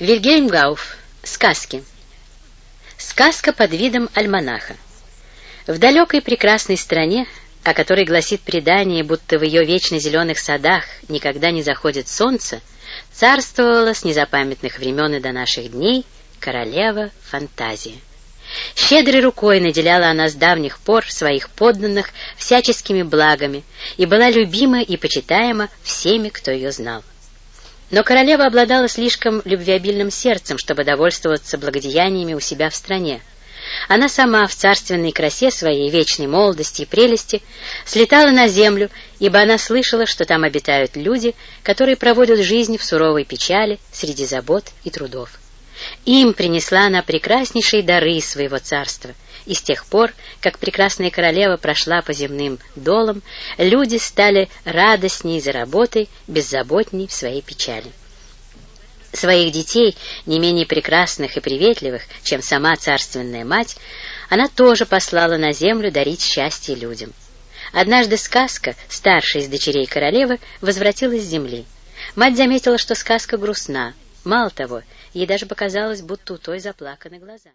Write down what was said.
Вильгельм Гауф. Сказки. Сказка под видом альманаха. В далекой прекрасной стране, о которой гласит предание, будто в ее вечно зеленых садах никогда не заходит солнце, царствовала с незапамятных времен и до наших дней королева фантазия. Щедрой рукой наделяла она с давних пор своих подданных всяческими благами и была любима и почитаема всеми, кто ее знал. Но королева обладала слишком любвеобильным сердцем, чтобы довольствоваться благодеяниями у себя в стране. Она сама в царственной красе своей вечной молодости и прелести слетала на землю, ибо она слышала, что там обитают люди, которые проводят жизнь в суровой печали среди забот и трудов. Им принесла она прекраснейшие дары своего царства, и с тех пор, как прекрасная королева прошла по земным долам, люди стали радостней за работой, беззаботней в своей печали. Своих детей, не менее прекрасных и приветливых, чем сама царственная мать, она тоже послала на землю дарить счастье людям. Однажды сказка, старшая из дочерей королевы, возвратилась с земли. Мать заметила, что сказка грустна. Мало того, ей даже показалось, будто у той заплаканы глаза.